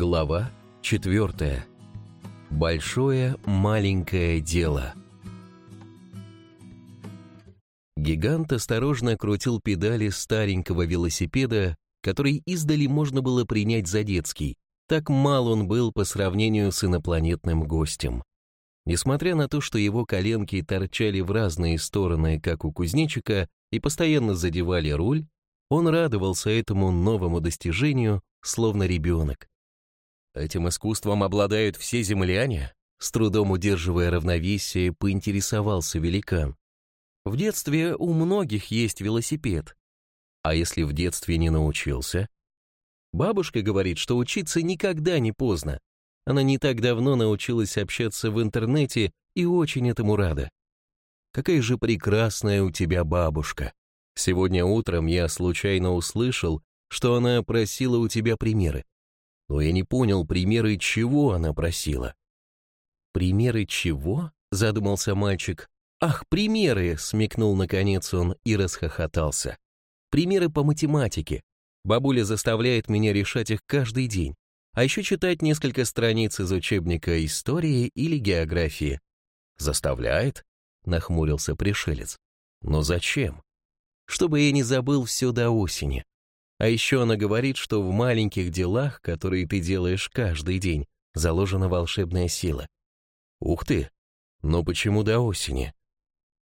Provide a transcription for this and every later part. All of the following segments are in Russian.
Глава 4. Большое маленькое дело. Гигант осторожно крутил педали старенького велосипеда, который издали можно было принять за детский. Так мал он был по сравнению с инопланетным гостем. Несмотря на то, что его коленки торчали в разные стороны, как у кузнечика, и постоянно задевали руль, он радовался этому новому достижению, словно ребенок. Этим искусством обладают все земляне? С трудом удерживая равновесие, поинтересовался великан. В детстве у многих есть велосипед. А если в детстве не научился? Бабушка говорит, что учиться никогда не поздно. Она не так давно научилась общаться в интернете и очень этому рада. Какая же прекрасная у тебя бабушка. Сегодня утром я случайно услышал, что она просила у тебя примеры но я не понял, примеры чего она просила. «Примеры чего?» — задумался мальчик. «Ах, примеры!» — смекнул наконец он и расхохотался. «Примеры по математике. Бабуля заставляет меня решать их каждый день, а еще читать несколько страниц из учебника истории или географии». «Заставляет?» — нахмурился пришелец. «Но зачем?» «Чтобы я не забыл все до осени. А еще она говорит, что в маленьких делах, которые ты делаешь каждый день, заложена волшебная сила. Ух ты! Но почему до осени?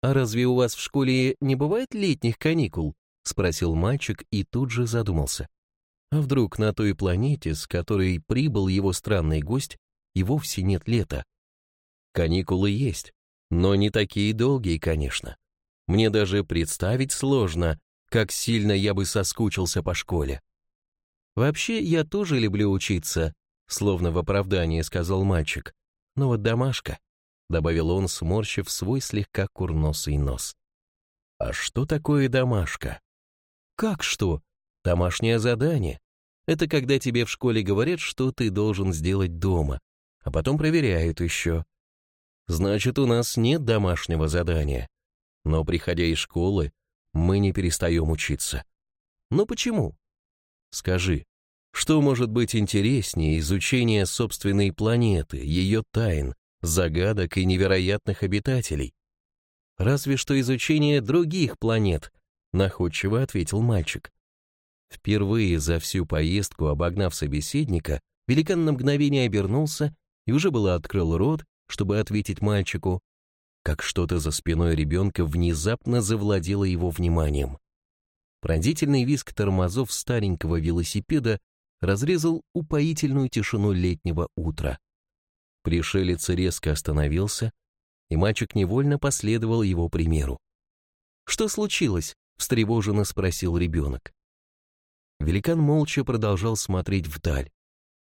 А разве у вас в школе не бывает летних каникул? Спросил мальчик и тут же задумался. А вдруг на той планете, с которой прибыл его странный гость, и вовсе нет лета? Каникулы есть, но не такие долгие, конечно. Мне даже представить сложно, как сильно я бы соскучился по школе. Вообще, я тоже люблю учиться, словно в оправдании сказал мальчик. Но вот домашка, добавил он, сморщив свой слегка курносый нос. А что такое домашка? Как что? Домашнее задание. Это когда тебе в школе говорят, что ты должен сделать дома, а потом проверяют еще. Значит, у нас нет домашнего задания. Но приходя из школы, мы не перестаем учиться. Но почему? Скажи, что может быть интереснее изучения собственной планеты, ее тайн, загадок и невероятных обитателей? Разве что изучение других планет, находчиво ответил мальчик. Впервые за всю поездку, обогнав собеседника, великан на мгновение обернулся и уже было открыл рот, чтобы ответить мальчику, как что-то за спиной ребенка внезапно завладело его вниманием. Пронзительный визг тормозов старенького велосипеда разрезал упоительную тишину летнего утра. Пришелец резко остановился, и мальчик невольно последовал его примеру. «Что случилось?» — встревоженно спросил ребенок. Великан молча продолжал смотреть вдаль,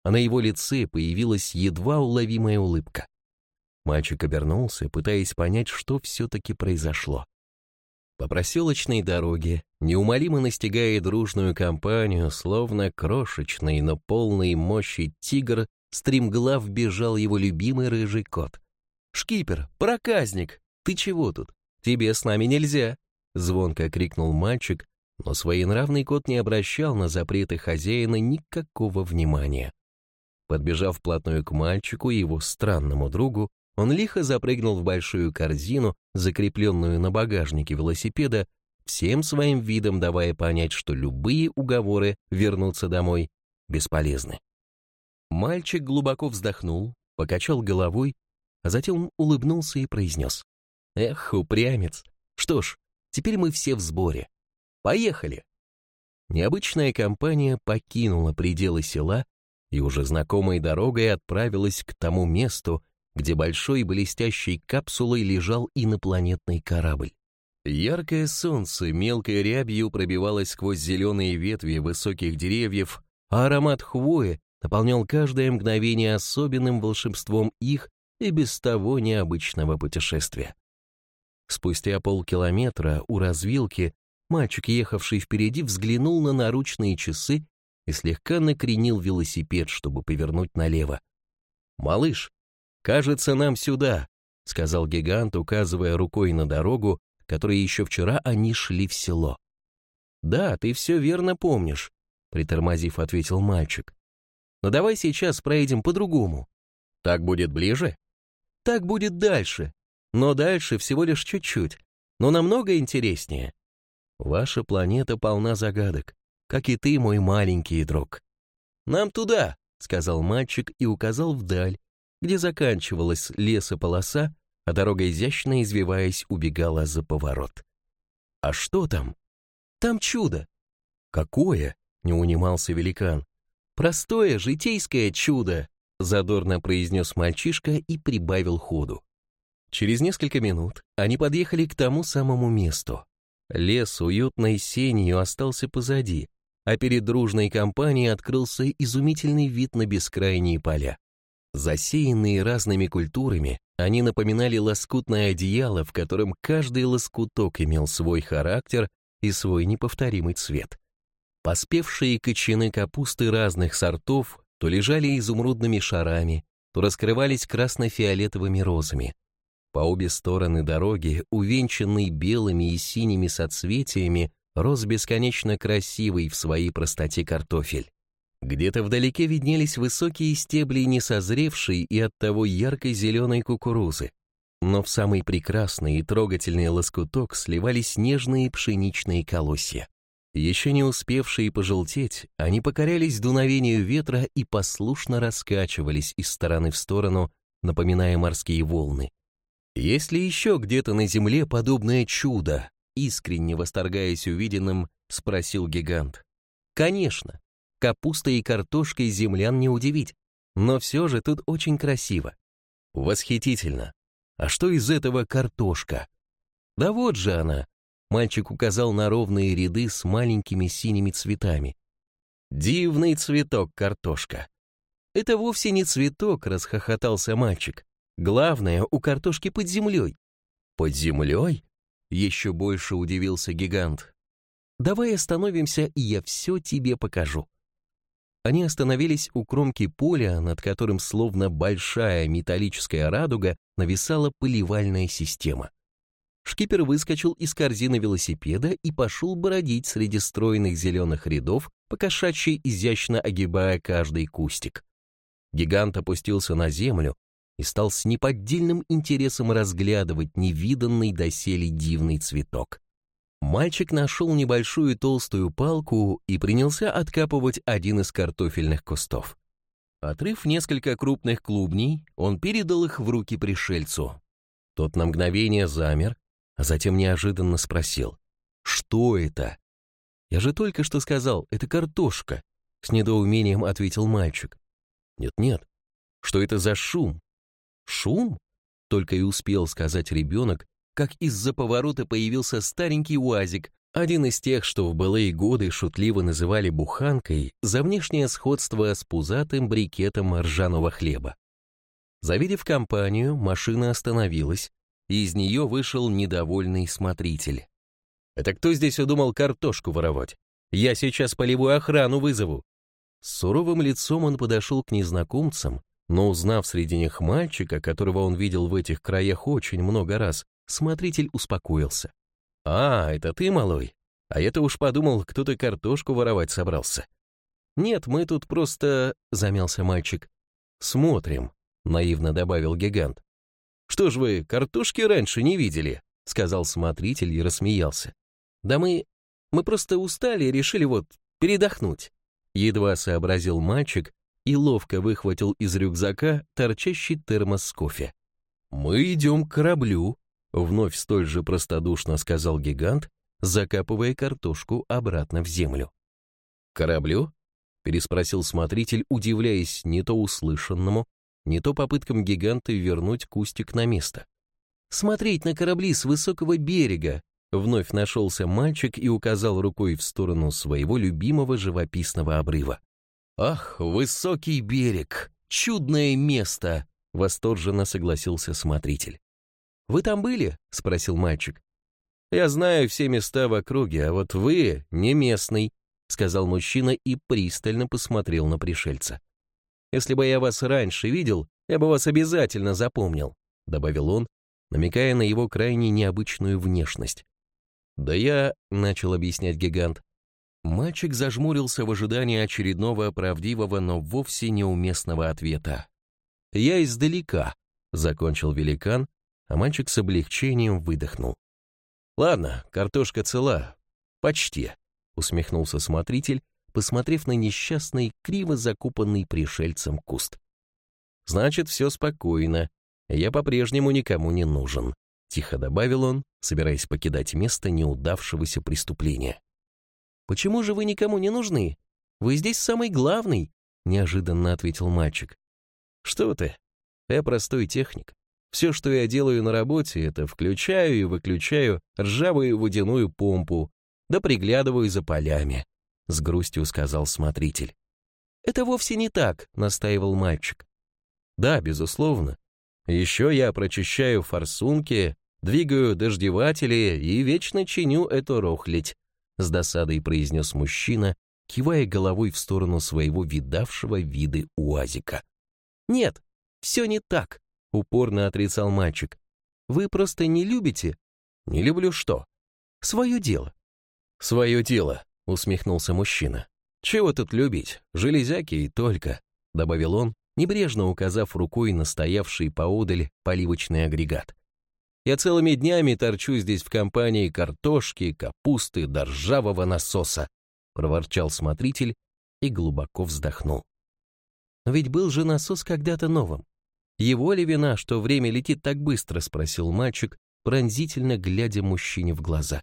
а на его лице появилась едва уловимая улыбка. Мальчик обернулся, пытаясь понять, что все-таки произошло. По проселочной дороге, неумолимо настигая дружную компанию, словно крошечный, но полный мощи тигр, стремглав бежал его любимый рыжий кот. «Шкипер, проказник, ты чего тут? Тебе с нами нельзя!» Звонко крикнул мальчик, но своенравный кот не обращал на запреты хозяина никакого внимания. Подбежав вплотную к мальчику и его странному другу, он лихо запрыгнул в большую корзину, закрепленную на багажнике велосипеда, всем своим видом давая понять, что любые уговоры вернуться домой бесполезны. Мальчик глубоко вздохнул, покачал головой, а затем улыбнулся и произнес. «Эх, упрямец! Что ж, теперь мы все в сборе. Поехали!» Необычная компания покинула пределы села и уже знакомой дорогой отправилась к тому месту, где большой блестящей капсулой лежал инопланетный корабль. Яркое солнце мелкой рябью пробивалось сквозь зеленые ветви высоких деревьев, а аромат хвои наполнял каждое мгновение особенным волшебством их и без того необычного путешествия. Спустя полкилометра у развилки мальчик, ехавший впереди, взглянул на наручные часы и слегка накренил велосипед, чтобы повернуть налево. «Малыш, «Кажется, нам сюда», — сказал гигант, указывая рукой на дорогу, которой еще вчера они шли в село. «Да, ты все верно помнишь», — притормозив, ответил мальчик. Но давай сейчас проедем по-другому. Так будет ближе? Так будет дальше. Но дальше всего лишь чуть-чуть. Но намного интереснее. Ваша планета полна загадок, как и ты, мой маленький друг. Нам туда, сказал мальчик и указал вдаль, где заканчивалась лесополоса, а дорога изящно извиваясь убегала за поворот. А что там? Там чудо. Какое? Не унимался великан. Простое житейское чудо, задорно произнес мальчишка и прибавил ходу. Через несколько минут они подъехали к тому самому месту. Лес уютной сенью остался позади, а перед дружной компанией открылся изумительный вид на бескрайние поля. Засеянные разными культурами, они напоминали лоскутное одеяло, в котором каждый лоскуток имел свой характер и свой неповторимый цвет. Поспевшие кочаны капусты разных сортов то лежали изумрудными шарами, то раскрывались красно-фиолетовыми розами. По обе стороны дороги, увенчанный белыми и синими соцветиями, рос бесконечно красивый в своей простоте картофель. Где-то вдалеке виднелись высокие стебли несозревшей и оттого яркой зеленой кукурузы. Но в самый прекрасный и трогательный лоскуток сливались нежные пшеничные колосья. Еще не успевшие пожелтеть, они покорялись дуновению ветра и послушно раскачивались из стороны в сторону, напоминая морские волны. Есть ли еще где-то на земле подобное чудо? Искренне восторгаясь увиденным, спросил гигант. Конечно, капустой и картошкой землян не удивить, но все же тут очень красиво. Восхитительно. А что из этого картошка? Да вот же она, Мальчик указал на ровные ряды с маленькими синими цветами. «Дивный цветок, картошка!» «Это вовсе не цветок», — расхохотался мальчик. «Главное, у картошки под землей». «Под землей?» — еще больше удивился гигант. «Давай остановимся, и я все тебе покажу». Они остановились у кромки поля, над которым словно большая металлическая радуга нависала поливальная система. Шкипер выскочил из корзины велосипеда и пошел бродить среди стройных зеленых рядов, покошачьи изящно огибая каждый кустик. Гигант опустился на землю и стал с неподдельным интересом разглядывать невиданный доселе дивный цветок. Мальчик нашел небольшую толстую палку и принялся откапывать один из картофельных кустов. Отрыв несколько крупных клубней, он передал их в руки пришельцу. Тот на мгновение замер, а затем неожиданно спросил, «Что это?» «Я же только что сказал, это картошка», — с недоумением ответил мальчик. «Нет-нет, что это за шум?» «Шум?» — только и успел сказать ребенок, как из-за поворота появился старенький уазик, один из тех, что в былые годы шутливо называли буханкой за внешнее сходство с пузатым брикетом ржаного хлеба. Завидев компанию, машина остановилась, и из нее вышел недовольный смотритель. «Это кто здесь удумал картошку воровать? Я сейчас полевую охрану вызову». С суровым лицом он подошел к незнакомцам, но узнав среди них мальчика, которого он видел в этих краях очень много раз, смотритель успокоился. «А, это ты, малой? А я-то уж подумал, кто-то картошку воровать собрался». «Нет, мы тут просто...» — замялся мальчик. «Смотрим», — наивно добавил гигант. «Что ж вы, картошки раньше не видели?» — сказал смотритель и рассмеялся. «Да мы... мы просто устали и решили вот передохнуть». Едва сообразил мальчик и ловко выхватил из рюкзака торчащий термос с кофе. «Мы идем к кораблю», — вновь столь же простодушно сказал гигант, закапывая картошку обратно в землю. «Кораблю?» — переспросил смотритель, удивляясь не то услышанному, не то попыткам гиганта вернуть кустик на место. «Смотреть на корабли с высокого берега!» Вновь нашелся мальчик и указал рукой в сторону своего любимого живописного обрыва. «Ах, высокий берег! Чудное место!» Восторженно согласился смотритель. «Вы там были?» — спросил мальчик. «Я знаю все места в округе, а вот вы не местный», — сказал мужчина и пристально посмотрел на пришельца. Если бы я вас раньше видел, я бы вас обязательно запомнил», — добавил он, намекая на его крайне необычную внешность. «Да я», — начал объяснять гигант, Мальчик зажмурился в ожидании очередного правдивого, но вовсе неуместного ответа. «Я издалека», — закончил великан, а мальчик с облегчением выдохнул. «Ладно, картошка цела. Почти», — усмехнулся смотритель, посмотрев на несчастный, криво закупанный пришельцем куст. «Значит, все спокойно. Я по-прежнему никому не нужен», — тихо добавил он, собираясь покидать место неудавшегося преступления. «Почему же вы никому не нужны? Вы здесь самый главный», — неожиданно ответил мальчик. «Что ты? Я простой техник. Все, что я делаю на работе, это включаю и выключаю ржавую водяную помпу, да приглядываю за полями», — с грустью сказал смотритель. «Это вовсе не так», — настаивал мальчик. «Да, безусловно. Еще я прочищаю форсунки, двигаю дождеватели и вечно чиню эту рохлядь», — с досадой произнес мужчина, кивая головой в сторону своего видавшего виды уазика. «Нет, все не так», — упорно отрицал мальчик. «Вы просто не любите?» «Не люблю что?» «Свое дело». «Свое дело», — усмехнулся мужчина. «Чего тут любить? Железяки и только», — добавил он, небрежно указав рукой на стоявший поодаль поливочный агрегат. «Я целыми днями торчу здесь в компании картошки, капусты, да ржавого насоса», — проворчал смотритель и глубоко вздохнул. «Но ведь был же насос когда-то новым. «Его ли вина, что время летит так быстро?» — спросил мальчик, пронзительно глядя мужчине в глаза.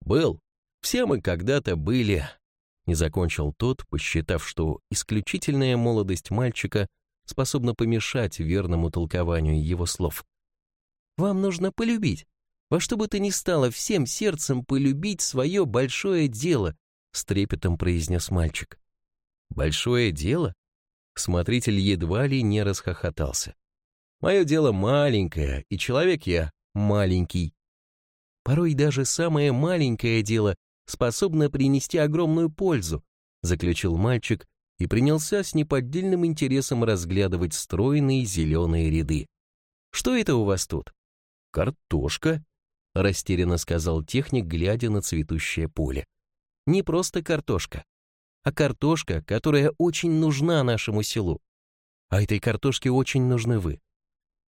«Был. Все мы когда-то были», — не закончил тот, посчитав, что исключительная молодость мальчика способна помешать верному толкованию его слов. «Вам нужно полюбить. Во что бы то ни стало, всем сердцем полюбить свое большое дело», — с трепетом произнес мальчик. «Большое дело?» Смотритель едва ли не расхохотался. Мое дело маленькое, и человек я маленький. Порой даже самое маленькое дело способно принести огромную пользу, заключил мальчик и принялся с неподдельным интересом разглядывать стройные зеленые ряды. Что это у вас тут? Картошка, растерянно сказал техник, глядя на цветущее поле. Не просто картошка, а картошка, которая очень нужна нашему селу. А этой картошке очень нужны вы.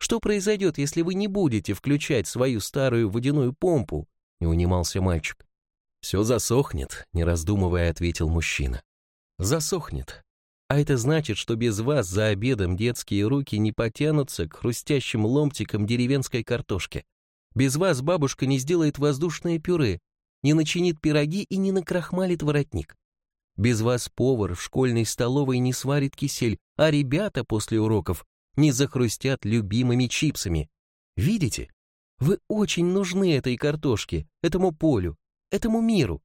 Что произойдет, если вы не будете включать свою старую водяную помпу?» — не унимался мальчик. «Все засохнет», — не раздумывая ответил мужчина. «Засохнет. А это значит, что без вас за обедом детские руки не потянутся к хрустящим ломтикам деревенской картошки. Без вас бабушка не сделает воздушное пюре, не начинит пироги и не накрахмалит воротник. Без вас повар в школьной столовой не сварит кисель, а ребята после уроков не захрустят любимыми чипсами. Видите? Вы очень нужны этой картошке, этому полю, этому миру.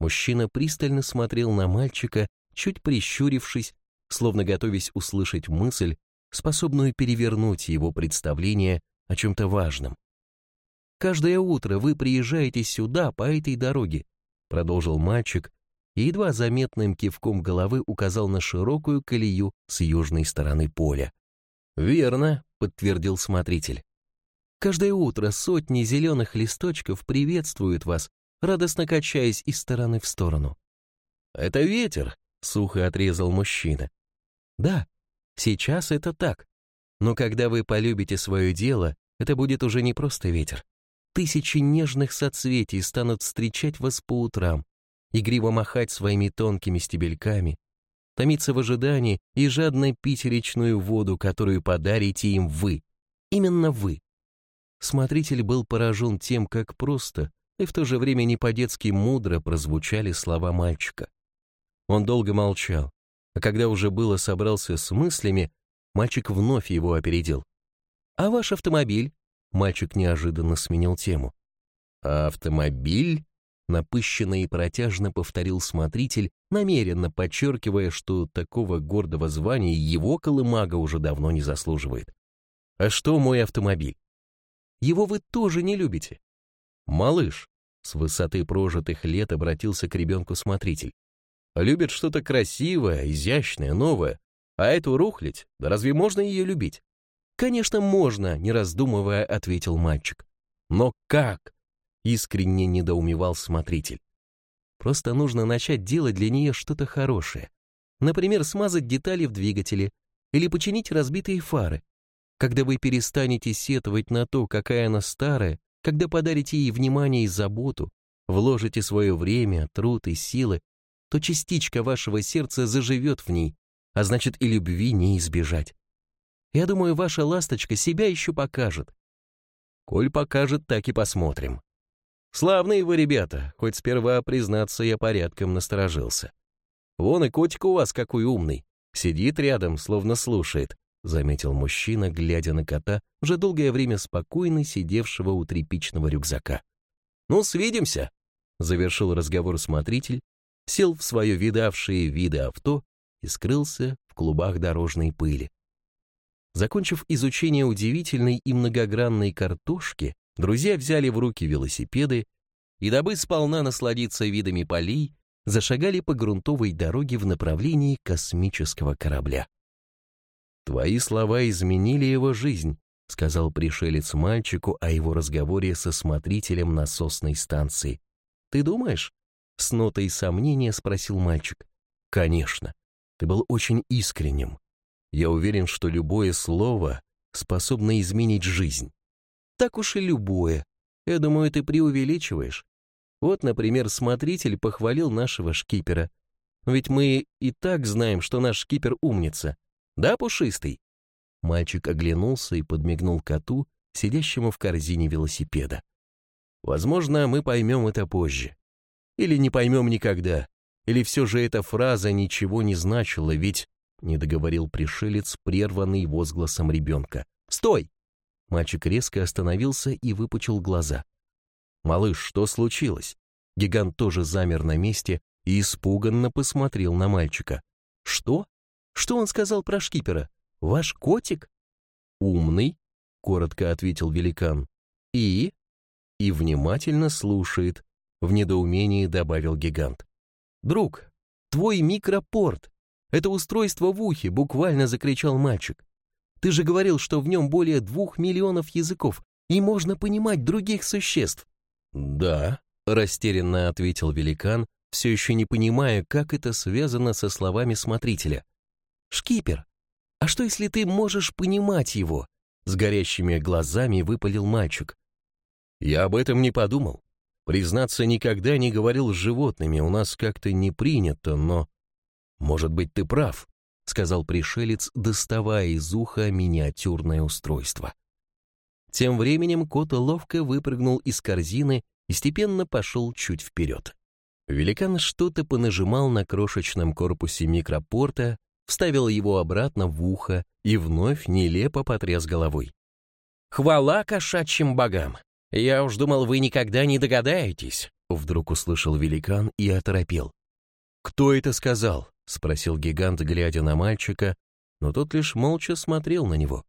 Мужчина пристально смотрел на мальчика, чуть прищурившись, словно готовясь услышать мысль, способную перевернуть его представление о чем-то важном. «Каждое утро вы приезжаете сюда, по этой дороге», продолжил мальчик, и едва заметным кивком головы указал на широкую колею с южной стороны поля. «Верно», — подтвердил смотритель. «Каждое утро сотни зеленых листочков приветствуют вас, радостно качаясь из стороны в сторону». «Это ветер», — сухо отрезал мужчина. «Да, сейчас это так. Но когда вы полюбите свое дело, это будет уже не просто ветер. Тысячи нежных соцветий станут встречать вас по утрам, игриво махать своими тонкими стебельками, томиться в ожидании и жадно пить речную воду, которую подарите им вы. Именно вы. Смотритель был поражен тем, как просто и в то же время не по-детски мудро прозвучали слова мальчика. Он долго молчал, а когда уже было собрался с мыслями, мальчик вновь его опередил. «А ваш автомобиль?» Мальчик неожиданно сменил тему. «А автомобиль?» Напыщенно и протяжно повторил смотритель, намеренно подчеркивая, что такого гордого звания его колымага уже давно не заслуживает. «А что мой автомобиль?» «Его вы тоже не любите». «Малыш», — с высоты прожитых лет обратился к ребенку смотритель, «любит что-то красивое, изящное, новое, а эту рухлить, да разве можно ее любить?» «Конечно, можно», — не раздумывая, ответил мальчик. «Но как?» Искренне недоумевал смотритель. Просто нужно начать делать для нее что-то хорошее. Например, смазать детали в двигателе или починить разбитые фары. Когда вы перестанете сетовать на то, какая она старая, когда подарите ей внимание и заботу, вложите свое время, труд и силы, то частичка вашего сердца заживет в ней, а значит и любви не избежать. Я думаю, ваша ласточка себя еще покажет. Коль покажет, так и посмотрим. Славные вы ребята, хоть сперва, признаться, я порядком насторожился. Вон и котик у вас какой умный, сидит рядом, словно слушает, заметил мужчина, глядя на кота, уже долгое время спокойно сидевшего у тряпичного рюкзака. «Ну, свидимся!» — завершил разговор смотритель, сел в свое видавшее виды авто и скрылся в клубах дорожной пыли. Закончив изучение удивительной и многогранной картошки, Друзья взяли в руки велосипеды и, дабы сполна насладиться видами полей, зашагали по грунтовой дороге в направлении космического корабля. «Твои слова изменили его жизнь», — сказал пришелец мальчику о его разговоре со смотрителем насосной станции. «Ты думаешь?» — с нотой сомнения спросил мальчик. «Конечно. Ты был очень искренним. Я уверен, что любое слово способно изменить жизнь так уж и любое. Я думаю, ты преувеличиваешь. Вот, например, смотритель похвалил нашего шкипера. Ведь мы и так знаем, что наш шкипер умница. Да, пушистый?» Мальчик оглянулся и подмигнул коту, сидящему в корзине велосипеда. «Возможно, мы поймем это позже. Или не поймем никогда. Или все же эта фраза ничего не значила, ведь...» Не договорил пришелец, прерванный возгласом ребенка. «Стой! Мальчик резко остановился и выпучил глаза. «Малыш, что случилось?» Гигант тоже замер на месте и испуганно посмотрел на мальчика. «Что? Что он сказал про шкипера? Ваш котик?» «Умный», — коротко ответил великан. «И?» «И внимательно слушает», — в недоумении добавил гигант. «Друг, твой микропорт! Это устройство в ухе!» — буквально закричал мальчик. Ты же говорил, что в нем более двух миллионов языков, и можно понимать других существ». «Да», — растерянно ответил великан, все еще не понимая, как это связано со словами смотрителя. «Шкипер, а что если ты можешь понимать его?» С горящими глазами выпалил мальчик. «Я об этом не подумал. Признаться, никогда не говорил с животными, у нас как-то не принято, но... Может быть, ты прав. — сказал пришелец, доставая из уха миниатюрное устройство. Тем временем кот ловко выпрыгнул из корзины и степенно пошел чуть вперед. Великан что-то понажимал на крошечном корпусе микропорта, вставил его обратно в ухо и вновь нелепо потряс головой. «Хвала кошачьим богам! Я уж думал, вы никогда не догадаетесь!» Вдруг услышал великан и оторопел. «Кто это сказал?» — спросил гигант, глядя на мальчика, но тот лишь молча смотрел на него.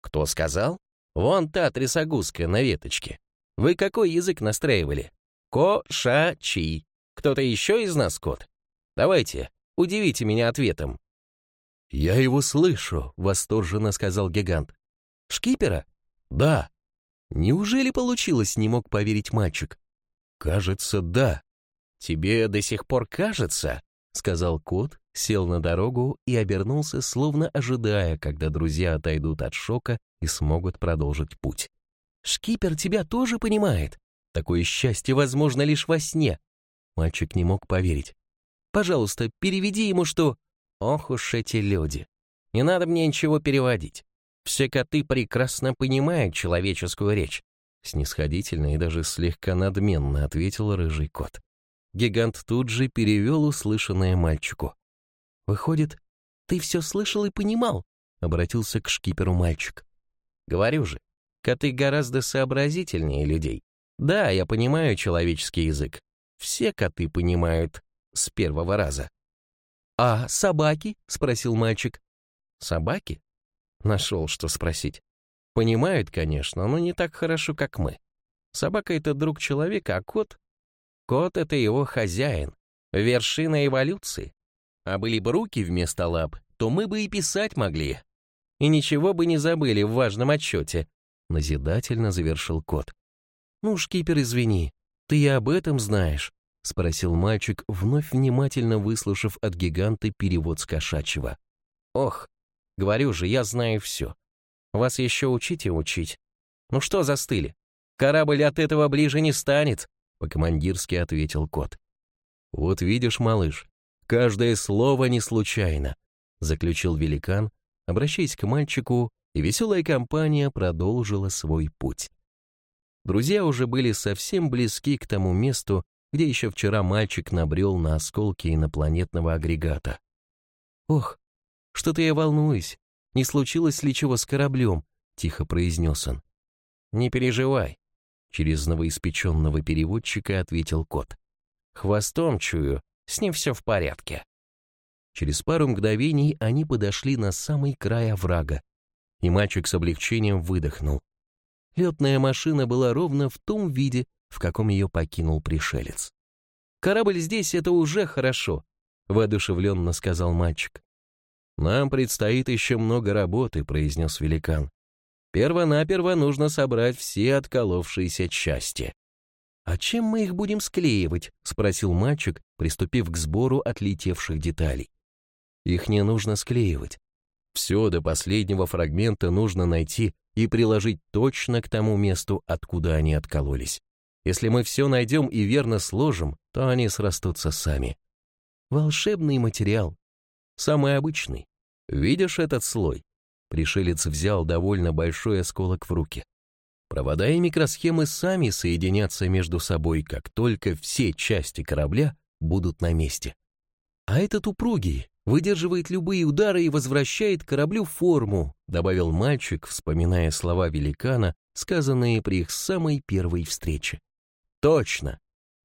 «Кто сказал? Вон та трясогузка на веточке. Вы какой язык настраивали? Ко-ша-чи. Кто-то еще из нас кот? Давайте, удивите меня ответом». «Я его слышу», — восторженно сказал гигант. «Шкипера?» «Да». «Неужели получилось?» — не мог поверить мальчик. «Кажется, да». «Тебе до сих пор кажется?» — сказал кот, сел на дорогу и обернулся, словно ожидая, когда друзья отойдут от шока и смогут продолжить путь. «Шкипер тебя тоже понимает. Такое счастье возможно лишь во сне». Мальчик не мог поверить. «Пожалуйста, переведи ему, что...» «Ох уж эти люди! Не надо мне ничего переводить. Все коты прекрасно понимают человеческую речь», снисходительно и даже слегка надменно ответил рыжий кот. Гигант тут же перевел услышанное мальчику. «Выходит, ты все слышал и понимал?» — обратился к шкиперу мальчик. «Говорю же, коты гораздо сообразительнее людей. Да, я понимаю человеческий язык. Все коты понимают с первого раза». «А собаки?» — спросил мальчик. «Собаки?» Нашел, что спросить. Понимают, конечно, но не так хорошо, как мы. Собака — это друг человека, а кот Кот — это его хозяин, вершина эволюции. А были бы руки вместо лап, то мы бы и писать могли. И ничего бы не забыли в важном отчете. Назидательно завершил кот. Ну, шкипер, извини, ты и об этом знаешь. — спросил мальчик, вновь внимательно выслушав от гиганта перевод с кошачьего. «Ох, говорю же, я знаю все. Вас еще учить и учить. Ну что застыли? Корабль от этого ближе не станет», — по-командирски ответил кот. «Вот видишь, малыш, каждое слово не случайно», — заключил великан, обращаясь к мальчику, и веселая компания продолжила свой путь. Друзья уже были совсем близки к тому месту, где еще вчера мальчик набрел на осколки инопланетного агрегата. «Ох, что-то я волнуюсь. Не случилось ли чего с кораблем?» — тихо произнес он. «Не переживай», — через новоиспеченного переводчика ответил кот. «Хвостом чую, с ним все в порядке». Через пару мгновений они подошли на самый край оврага, и мальчик с облегчением выдохнул. Летная машина была ровно в том виде, в каком ее покинул пришелец. «Корабль здесь — это уже хорошо», — воодушевленно сказал мальчик. «Нам предстоит еще много работы», — произнес великан. «Первонаперво нужно собрать все отколовшиеся части». «А чем мы их будем склеивать?» — спросил мальчик, приступив к сбору отлетевших деталей. «Их не нужно склеивать. Все до последнего фрагмента нужно найти и приложить точно к тому месту, откуда они откололись. Если мы все найдем и верно сложим, то они срастутся сами. Волшебный материал. Самый обычный. Видишь этот слой? Пришелец взял довольно большой осколок в руки. Провода и микросхемы сами соединятся между собой, как только все части корабля будут на месте. А этот упругий выдерживает любые удары и возвращает кораблю форму, добавил мальчик, вспоминая слова великана, сказанные при их самой первой встрече. Точно.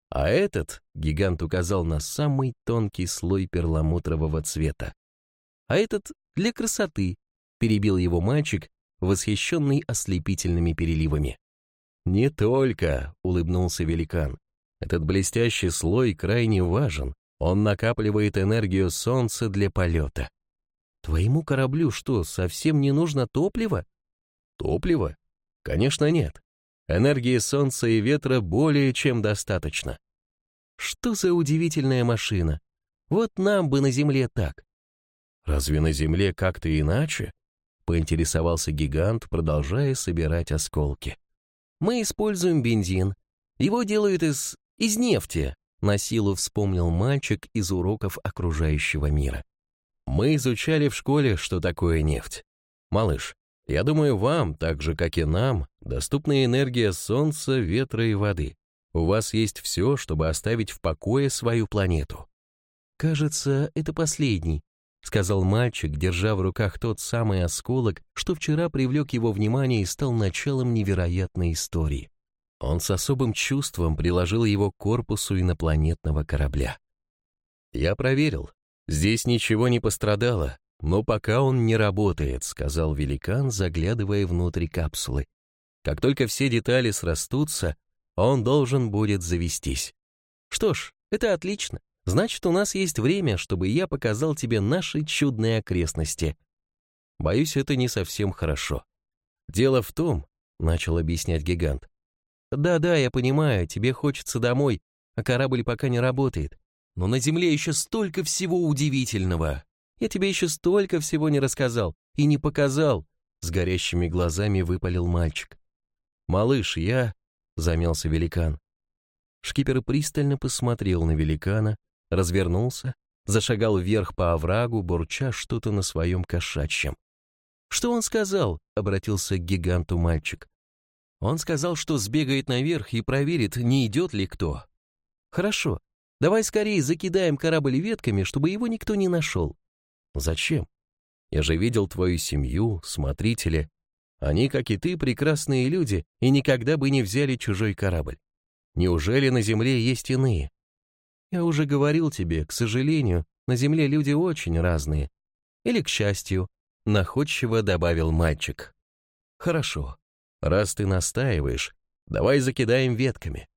А этот гигант указал на самый тонкий слой перламутрового цвета. А этот для красоты, перебил его мальчик, восхищенный ослепительными переливами. «Не только», — улыбнулся великан. «Этот блестящий слой крайне важен. Он накапливает энергию солнца для полета». «Твоему кораблю что, совсем не нужно топливо?» «Топливо? Конечно, нет. Энергии солнца и ветра более чем достаточно. Что за удивительная машина? Вот нам бы на Земле так. Разве на Земле как-то иначе? Поинтересовался гигант, продолжая собирать осколки. Мы используем бензин. Его делают из... из нефти, на силу вспомнил мальчик из уроков окружающего мира. Мы изучали в школе, что такое нефть. Малыш, я думаю, вам, так же, как и нам, доступна энергия солнца, ветра и воды. У вас есть все, чтобы оставить в покое свою планету. Кажется, это последний, сказал мальчик, держа в руках тот самый осколок, что вчера привлек его внимание и стал началом невероятной истории. Он с особым чувством приложил его к корпусу инопланетного корабля. Я проверил. Здесь ничего не пострадало, «Но пока он не работает», — сказал великан, заглядывая внутрь капсулы. «Как только все детали срастутся, он должен будет завестись». «Что ж, это отлично. Значит, у нас есть время, чтобы я показал тебе наши чудные окрестности». «Боюсь, это не совсем хорошо. Дело в том», — начал объяснять гигант. «Да-да, я понимаю, тебе хочется домой, а корабль пока не работает. Но на Земле еще столько всего удивительного. Я тебе еще столько всего не рассказал и не показал!» С горящими глазами выпалил мальчик. «Малыш, я...» — замялся великан. Шкипер пристально посмотрел на великана, развернулся, зашагал вверх по оврагу, бурча что-то на своем кошачьем. «Что он сказал?» — обратился к гиганту мальчик. «Он сказал, что сбегает наверх и проверит, не идет ли кто». «Хорошо, давай скорее закидаем корабль ветками, чтобы его никто не нашел. Зачем? Я же видел твою семью, смотрители. Они, как и ты, прекрасные люди и никогда бы не взяли чужой корабль. Неужели на Земле есть иные? Я уже говорил тебе, к сожалению, на Земле люди очень разные. Или к счастью, находчиво добавил мальчик. Хорошо, раз ты настаиваешь, давай закидаем ветками.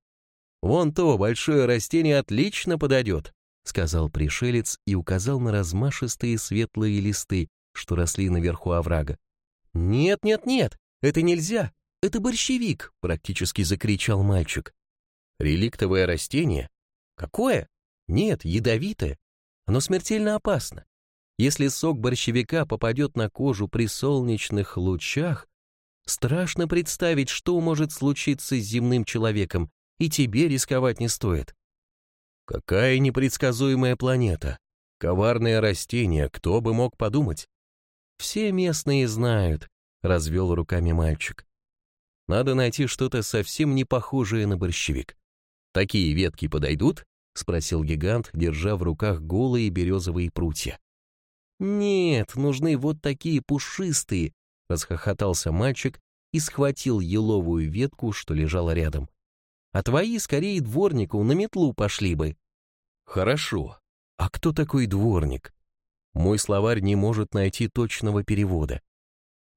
Вон то большое растение отлично подойдет сказал пришелец и указал на размашистые светлые листы, что росли наверху оврага. «Нет, нет, нет, это нельзя! Это борщевик!» — практически закричал мальчик. «Реликтовое растение? Какое? Нет, ядовитое. Оно смертельно опасно. Если сок борщевика попадет на кожу при солнечных лучах, страшно представить, что может случиться с земным человеком, и тебе рисковать не стоит. Какая непредсказуемая планета. Коварное растение, кто бы мог подумать? Все местные знают, развел руками мальчик. Надо найти что-то совсем не похожее на борщевик. Такие ветки подойдут? Спросил гигант, держа в руках голые березовые прутья. Нет, нужны вот такие пушистые, расхохотался мальчик и схватил еловую ветку, что лежала рядом а твои скорее дворнику на метлу пошли бы». «Хорошо. А кто такой дворник?» Мой словарь не может найти точного перевода.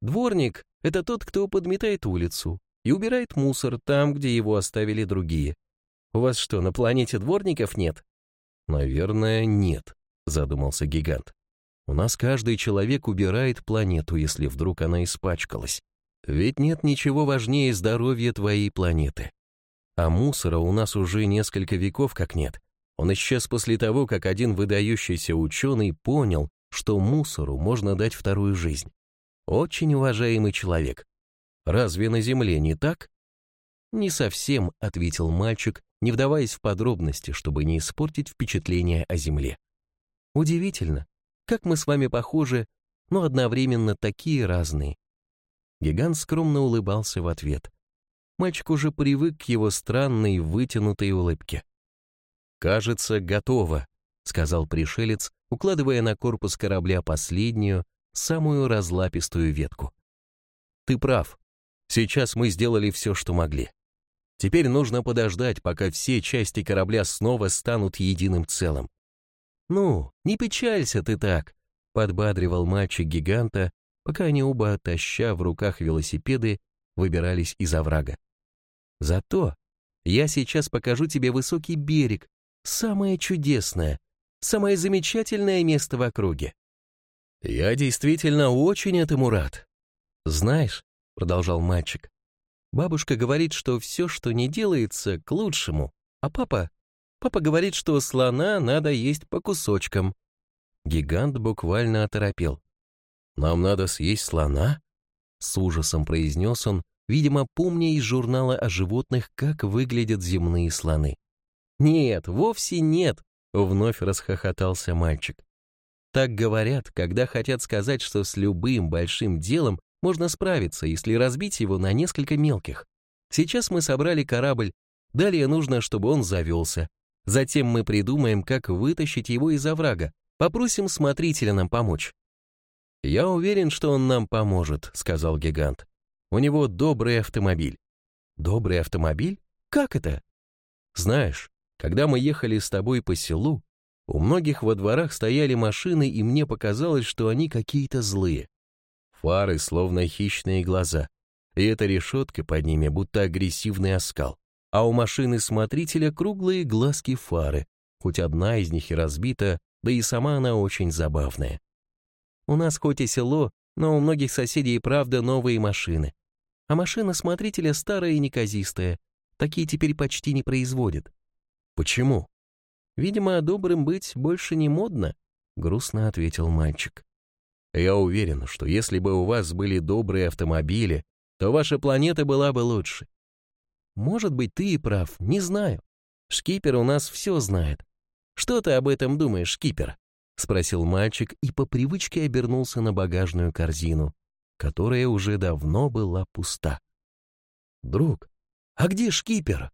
Дворник — это тот, кто подметает улицу и убирает мусор там, где его оставили другие. У вас что, на планете дворников нет? Наверное, нет, задумался гигант. У нас каждый человек убирает планету, если вдруг она испачкалась. Ведь нет ничего важнее здоровья твоей планеты. А мусора у нас уже несколько веков как нет. Он исчез после того, как один выдающийся ученый понял, что мусору можно дать вторую жизнь. Очень уважаемый человек. Разве на Земле не так? Не совсем, ответил мальчик, не вдаваясь в подробности, чтобы не испортить впечатление о Земле. Удивительно, как мы с вами похожи, но одновременно такие разные. Гигант скромно улыбался в ответ. Мальчик уже привык к его странной вытянутой улыбке. «Кажется, готово», — сказал пришелец, укладывая на корпус корабля последнюю, самую разлапистую ветку. «Ты прав. Сейчас мы сделали все, что могли. Теперь нужно подождать, пока все части корабля снова станут единым целым. «Ну, не печалься ты так», — подбадривал мальчик гиганта, пока они оба, таща в руках велосипеды, выбирались из оврага. Зато я сейчас покажу тебе высокий берег, самое чудесное, самое замечательное место в округе. Я действительно очень этому рад. Знаешь, продолжал мальчик, бабушка говорит, что все, что не делается, к лучшему, а папа, папа говорит, что слона надо есть по кусочкам. Гигант буквально оторопел. «Нам надо съесть слона?» С ужасом произнес он, видимо, помня из журнала о животных, как выглядят земные слоны. «Нет, вовсе нет», — вновь расхохотался мальчик. Так говорят, когда хотят сказать, что с любым большим делом можно справиться, если разбить его на несколько мелких. Сейчас мы собрали корабль, далее нужно, чтобы он завелся. Затем мы придумаем, как вытащить его из оврага. Попросим смотрителя нам помочь. «Я уверен, что он нам поможет», — сказал гигант. У него добрый автомобиль. Добрый автомобиль? Как это? Знаешь, когда мы ехали с тобой по селу, у многих во дворах стояли машины, и мне показалось, что они какие-то злые. Фары словно хищные глаза, и эта решетка под ними будто агрессивный оскал. А у машины смотрителя круглые глазки фары, хоть одна из них и разбита, да и сама она очень забавная. У нас хоть и село, но у многих соседей правда новые машины а машина смотрителя старая и неказистая. Такие теперь почти не производят. Почему? Видимо, добрым быть больше не модно, грустно ответил мальчик. Я уверен, что если бы у вас были добрые автомобили, то ваша планета была бы лучше. Может быть, ты и прав, не знаю. Шкипер у нас все знает. Что ты об этом думаешь, шкипер? Спросил мальчик и по привычке обернулся на багажную корзину которая уже давно была пуста. «Друг, а где шкипер?»